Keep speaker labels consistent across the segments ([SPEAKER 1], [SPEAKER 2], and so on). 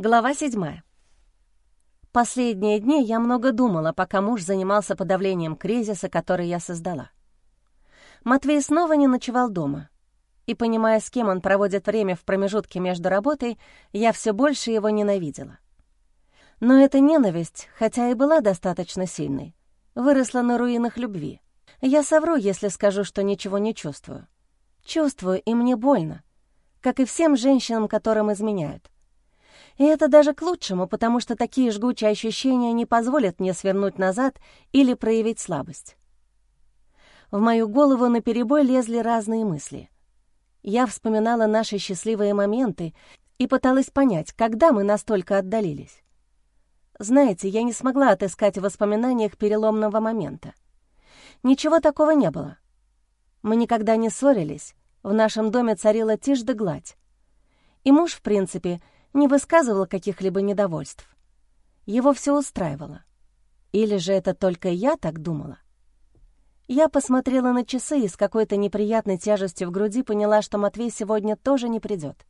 [SPEAKER 1] Глава седьмая. Последние дни я много думала, пока муж занимался подавлением кризиса, который я создала. Матвей снова не ночевал дома. И, понимая, с кем он проводит время в промежутке между работой, я все больше его ненавидела. Но эта ненависть, хотя и была достаточно сильной, выросла на руинах любви. Я совру, если скажу, что ничего не чувствую. Чувствую, и мне больно, как и всем женщинам, которым изменяют. И это даже к лучшему, потому что такие жгучие ощущения не позволят мне свернуть назад или проявить слабость. В мою голову наперебой лезли разные мысли. Я вспоминала наши счастливые моменты и пыталась понять, когда мы настолько отдалились. Знаете, я не смогла отыскать в воспоминаниях переломного момента. Ничего такого не было. Мы никогда не ссорились, в нашем доме царила тишь да гладь. И муж, в принципе, не высказывал каких-либо недовольств. Его все устраивало. Или же это только я так думала? Я посмотрела на часы и с какой-то неприятной тяжестью в груди поняла, что Матвей сегодня тоже не придет.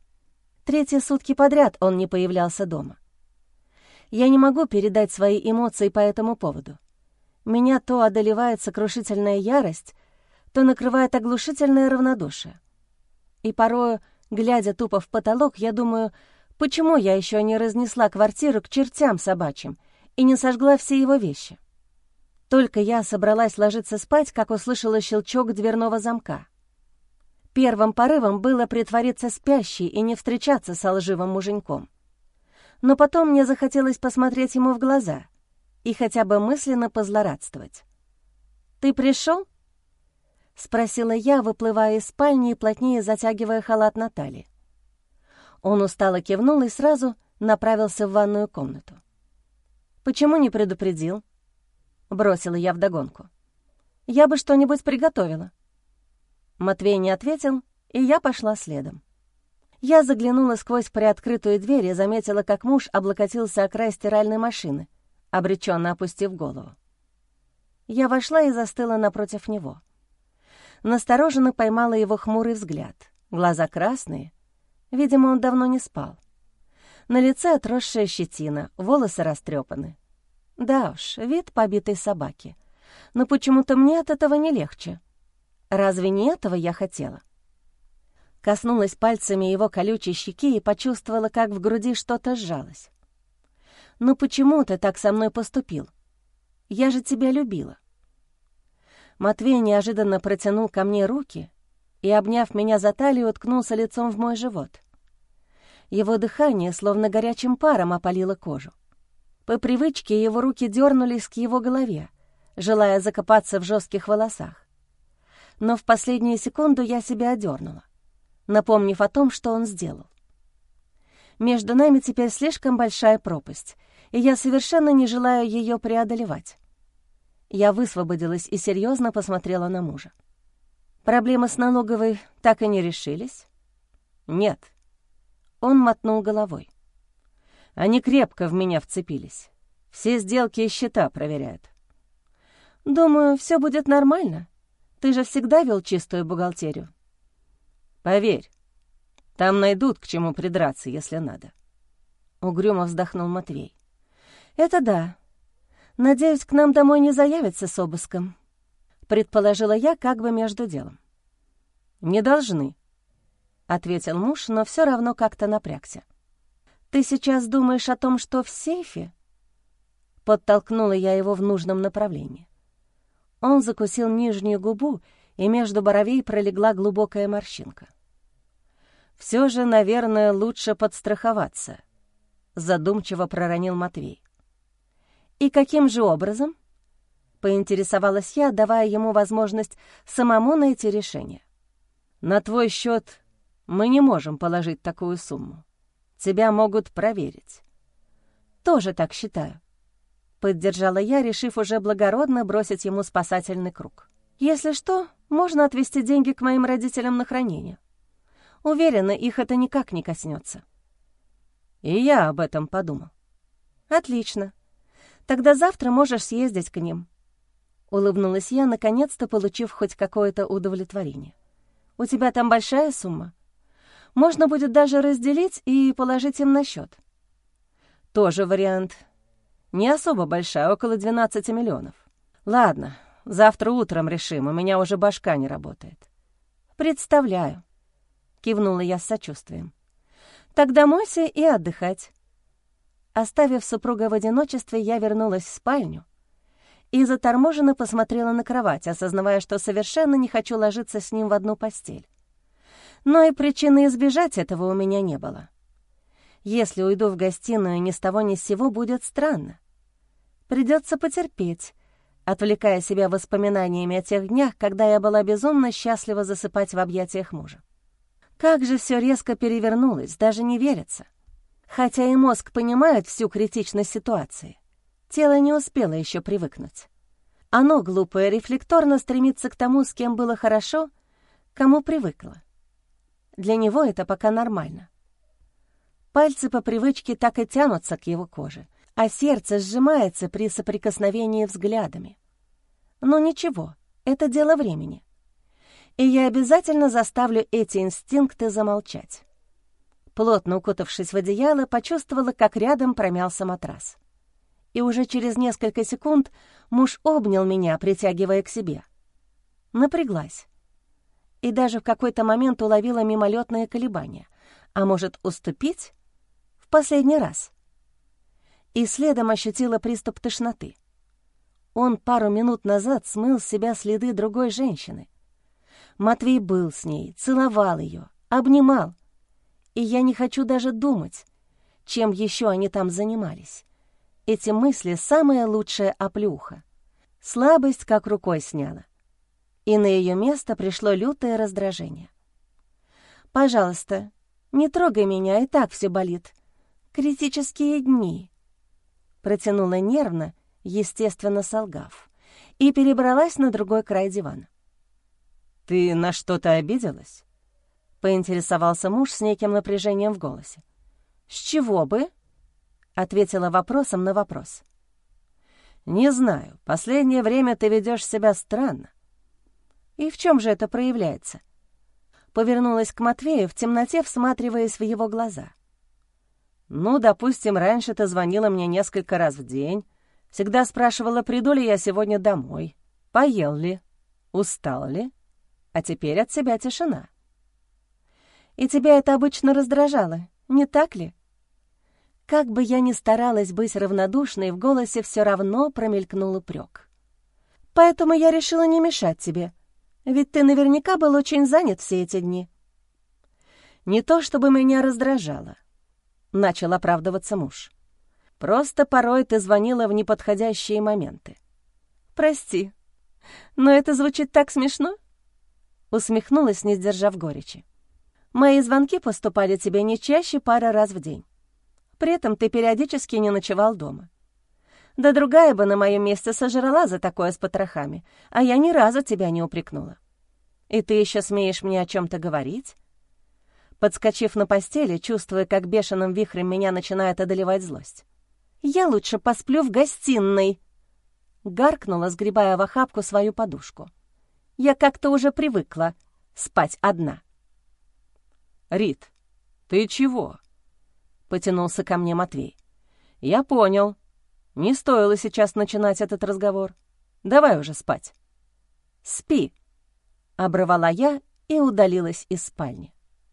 [SPEAKER 1] Третьи сутки подряд он не появлялся дома. Я не могу передать свои эмоции по этому поводу. Меня то одолевает сокрушительная ярость, то накрывает оглушительное равнодушие. И порою, глядя тупо в потолок, я думаю, почему я еще не разнесла квартиру к чертям собачьим и не сожгла все его вещи. Только я собралась ложиться спать, как услышала щелчок дверного замка. Первым порывом было притвориться спящей и не встречаться с лживым муженьком. Но потом мне захотелось посмотреть ему в глаза и хотя бы мысленно позлорадствовать. «Ты пришел? спросила я, выплывая из спальни и плотнее затягивая халат Натальи. Он устало кивнул и сразу направился в ванную комнату. «Почему не предупредил?» — бросила я вдогонку. «Я бы что-нибудь приготовила». Матвей не ответил, и я пошла следом. Я заглянула сквозь приоткрытую дверь и заметила, как муж облокотился о край стиральной машины, обреченно опустив голову. Я вошла и застыла напротив него. Настороженно поймала его хмурый взгляд, глаза красные. Видимо, он давно не спал. На лице отросшая щетина, волосы растрепаны. Да уж, вид побитой собаки. Но почему-то мне от этого не легче. Разве не этого я хотела? Коснулась пальцами его колючей щеки и почувствовала, как в груди что-то сжалось. «Ну почему ты так со мной поступил? Я же тебя любила». Матвей неожиданно протянул ко мне руки и, обняв меня за талию, уткнулся лицом в мой живот. Его дыхание, словно горячим паром, опалило кожу. По привычке его руки дернулись к его голове, желая закопаться в жестких волосах. Но в последнюю секунду я себя одернула, напомнив о том, что он сделал. Между нами теперь слишком большая пропасть, и я совершенно не желаю ее преодолевать. Я высвободилась и серьезно посмотрела на мужа. Проблемы с налоговой так и не решились? Нет. Он мотнул головой. Они крепко в меня вцепились. Все сделки и счета проверяют. Думаю, все будет нормально. Ты же всегда вел чистую бухгалтерию. Поверь, там найдут к чему придраться, если надо. Угрюмо вздохнул Матвей. Это да. Надеюсь, к нам домой не заявятся с обыском. Предположила я как бы между делом. Не должны, — ответил муж, но все равно как-то напрягся. «Ты сейчас думаешь о том, что в сейфе?» Подтолкнула я его в нужном направлении. Он закусил нижнюю губу, и между бровей пролегла глубокая морщинка. «Все же, наверное, лучше подстраховаться», — задумчиво проронил Матвей. «И каким же образом?» — поинтересовалась я, давая ему возможность самому найти решение. «На твой счет мы не можем положить такую сумму. Тебя могут проверить». «Тоже так считаю», — поддержала я, решив уже благородно бросить ему спасательный круг. «Если что, можно отвезти деньги к моим родителям на хранение. Уверена, их это никак не коснется. И я об этом подумал. «Отлично. Тогда завтра можешь съездить к ним». Улыбнулась я, наконец-то получив хоть какое-то удовлетворение. «У тебя там большая сумма?» Можно будет даже разделить и положить им на счет. Тоже вариант. Не особо большая, около 12 миллионов. Ладно, завтра утром решим, у меня уже башка не работает. Представляю. Кивнула я с сочувствием. Тогда мойся и отдыхать. Оставив супруга в одиночестве, я вернулась в спальню и заторможенно посмотрела на кровать, осознавая, что совершенно не хочу ложиться с ним в одну постель. Но и причины избежать этого у меня не было. Если уйду в гостиную ни с того ни с сего, будет странно. Придется потерпеть, отвлекая себя воспоминаниями о тех днях, когда я была безумно счастлива засыпать в объятиях мужа. Как же все резко перевернулось, даже не верится. Хотя и мозг понимает всю критичность ситуации. Тело не успело еще привыкнуть. Оно, глупое, рефлекторно стремится к тому, с кем было хорошо, кому привыкло. Для него это пока нормально. Пальцы по привычке так и тянутся к его коже, а сердце сжимается при соприкосновении взглядами. Но ничего, это дело времени. И я обязательно заставлю эти инстинкты замолчать. Плотно укутавшись в одеяло, почувствовала, как рядом промялся матрас и уже через несколько секунд муж обнял меня, притягивая к себе. Напряглась. И даже в какой-то момент уловила мимолетные колебания. А может, уступить? В последний раз. И следом ощутила приступ тошноты. Он пару минут назад смыл с себя следы другой женщины. Матвей был с ней, целовал ее, обнимал. И я не хочу даже думать, чем еще они там занимались. Эти мысли — самая лучшая оплюха. Слабость как рукой сняла. И на ее место пришло лютое раздражение. «Пожалуйста, не трогай меня, и так все болит. Критические дни», — протянула нервно, естественно солгав, и перебралась на другой край дивана. «Ты на что-то обиделась?» — поинтересовался муж с неким напряжением в голосе. «С чего бы?» Ответила вопросом на вопрос. «Не знаю. Последнее время ты ведешь себя странно». «И в чем же это проявляется?» Повернулась к Матвею в темноте, всматриваясь в его глаза. «Ну, допустим, раньше ты звонила мне несколько раз в день, всегда спрашивала, приду ли я сегодня домой, поел ли, устал ли, а теперь от себя тишина». «И тебя это обычно раздражало, не так ли?» Как бы я ни старалась быть равнодушной, в голосе все равно промелькнул упрек. «Поэтому я решила не мешать тебе, ведь ты наверняка был очень занят все эти дни». «Не то чтобы меня раздражало», — начал оправдываться муж. «Просто порой ты звонила в неподходящие моменты». «Прости, но это звучит так смешно», — усмехнулась, не сдержав горечи. «Мои звонки поступали тебе не чаще пары раз в день. При этом ты периодически не ночевал дома. Да другая бы на моем месте сожрала за такое с потрохами, а я ни разу тебя не упрекнула. И ты еще смеешь мне о чем-то говорить?» Подскочив на постели, чувствуя, как бешеным вихрем меня начинает одолевать злость. «Я лучше посплю в гостиной!» Гаркнула, сгребая в охапку свою подушку. «Я как-то уже привыкла спать одна».
[SPEAKER 2] «Рит, ты чего?» — потянулся ко мне Матвей. «Я понял. Не стоило сейчас начинать этот разговор. Давай уже спать».
[SPEAKER 1] «Спи», — обрывала я и удалилась из спальни.